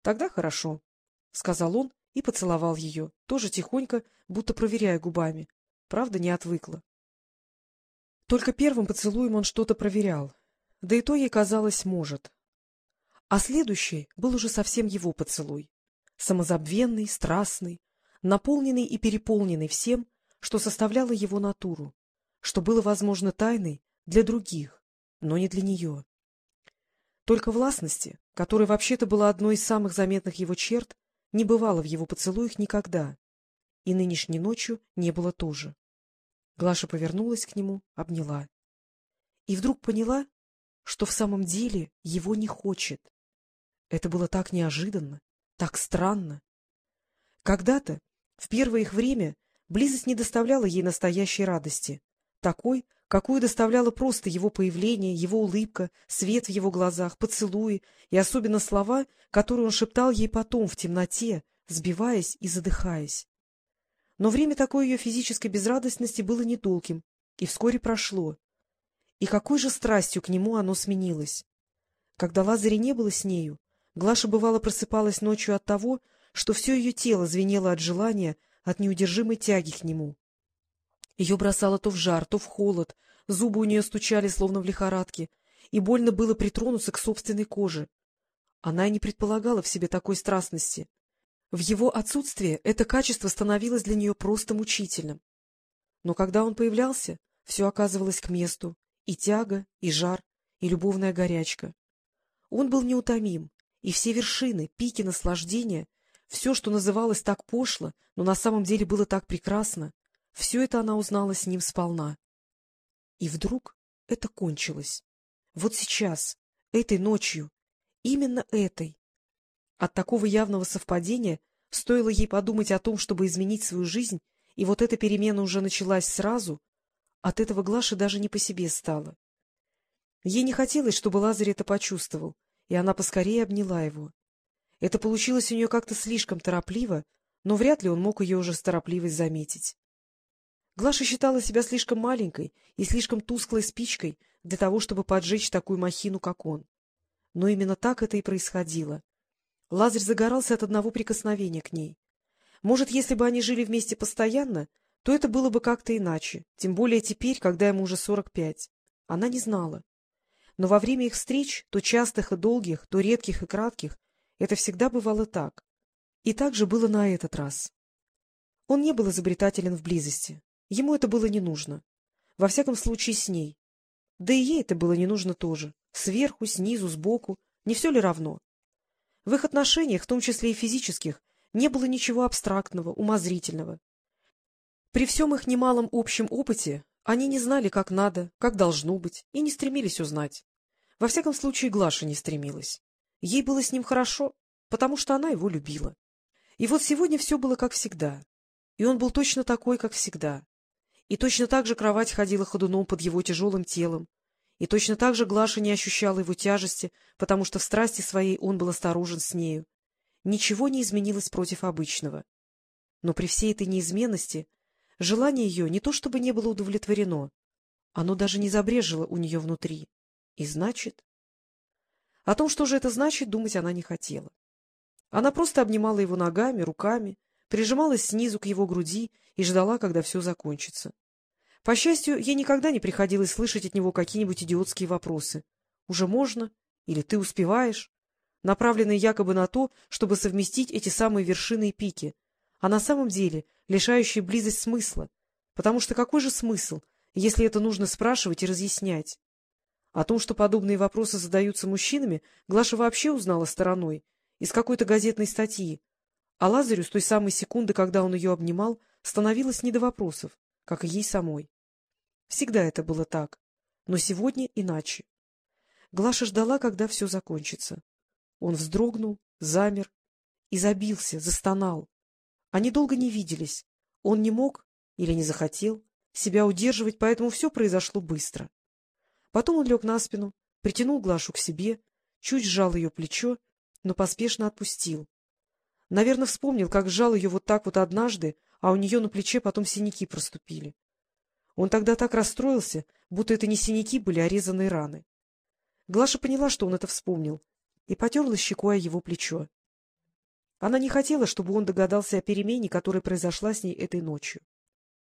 — Тогда хорошо, — сказал он и поцеловал ее, тоже тихонько, будто проверяя губами. Правда, не отвыкла. Только первым поцелуем он что-то проверял, да и то ей казалось может. А следующий был уже совсем его поцелуй, самозабвенный, страстный, наполненный и переполненный всем, что составляло его натуру, что было, возможно, тайной для других, но не для нее. Только властности, которая вообще-то была одной из самых заметных его черт, не бывало в его поцелуях никогда, и нынешней ночью не было тоже. Глаша повернулась к нему, обняла. И вдруг поняла, что в самом деле его не хочет. Это было так неожиданно, так странно. Когда-то, в первое их время, близость не доставляла ей настоящей радости, такой, какую доставляло просто его появление, его улыбка, свет в его глазах, поцелуи и особенно слова, которые он шептал ей потом в темноте, сбиваясь и задыхаясь. Но время такой ее физической безрадостности было недолгим и вскоре прошло. И какой же страстью к нему оно сменилось! Когда Лазаря не было с нею, Глаша бывало просыпалась ночью от того, что все ее тело звенело от желания, от неудержимой тяги к нему. Ее бросало то в жар, то в холод, зубы у нее стучали, словно в лихорадке, и больно было притронуться к собственной коже. Она и не предполагала в себе такой страстности. В его отсутствие это качество становилось для нее просто мучительным. Но когда он появлялся, все оказывалось к месту, и тяга, и жар, и любовная горячка. Он был неутомим, и все вершины, пики наслаждения, все, что называлось так пошло, но на самом деле было так прекрасно, все это она узнала с ним сполна. И вдруг это кончилось. Вот сейчас, этой ночью, именно этой. От такого явного совпадения стоило ей подумать о том, чтобы изменить свою жизнь, и вот эта перемена уже началась сразу, от этого Глаше даже не по себе стало. Ей не хотелось, чтобы Лазарь это почувствовал, и она поскорее обняла его. Это получилось у нее как-то слишком торопливо, но вряд ли он мог ее уже с торопливость заметить. Глаша считала себя слишком маленькой и слишком тусклой спичкой для того, чтобы поджечь такую махину, как он. Но именно так это и происходило. Лазарь загорался от одного прикосновения к ней. Может, если бы они жили вместе постоянно, то это было бы как-то иначе, тем более теперь, когда ему уже сорок пять. Она не знала. Но во время их встреч, то частых и долгих, то редких и кратких, это всегда бывало так. И так же было на этот раз. Он не был изобретателен в близости. Ему это было не нужно. Во всяком случае, с ней. Да и ей это было не нужно тоже. Сверху, снизу, сбоку. Не все ли равно? В их отношениях, в том числе и физических, не было ничего абстрактного, умозрительного. При всем их немалом общем опыте они не знали, как надо, как должно быть, и не стремились узнать. Во всяком случае, Глаша не стремилась. Ей было с ним хорошо, потому что она его любила. И вот сегодня все было как всегда. И он был точно такой, как всегда. И точно так же кровать ходила ходуном под его тяжелым телом. И точно так же Глаша не ощущала его тяжести, потому что в страсти своей он был осторожен с нею. Ничего не изменилось против обычного. Но при всей этой неизменности желание ее не то чтобы не было удовлетворено, оно даже не забрежило у нее внутри. И значит... О том, что же это значит, думать она не хотела. Она просто обнимала его ногами, руками, прижималась снизу к его груди и ждала, когда все закончится. По счастью, ей никогда не приходилось слышать от него какие-нибудь идиотские вопросы. «Уже можно?» или «ты успеваешь?» направленные якобы на то, чтобы совместить эти самые вершины и пики, а на самом деле лишающие близость смысла. Потому что какой же смысл, если это нужно спрашивать и разъяснять? О том, что подобные вопросы задаются мужчинами, Глаша вообще узнала стороной, из какой-то газетной статьи, а Лазарю с той самой секунды, когда он ее обнимал, становилось не до вопросов, как и ей самой. Всегда это было так, но сегодня иначе. Глаша ждала, когда все закончится. Он вздрогнул, замер и забился, застонал. Они долго не виделись. Он не мог или не захотел себя удерживать, поэтому все произошло быстро. Потом он лег на спину, притянул Глашу к себе, чуть сжал ее плечо, но поспешно отпустил. Наверное, вспомнил, как сжал ее вот так вот однажды, а у нее на плече потом синяки проступили. Он тогда так расстроился, будто это не синяки были, а резаные раны. Глаша поняла, что он это вспомнил, и потерла щекой его плечо. Она не хотела, чтобы он догадался о перемене, которая произошла с ней этой ночью.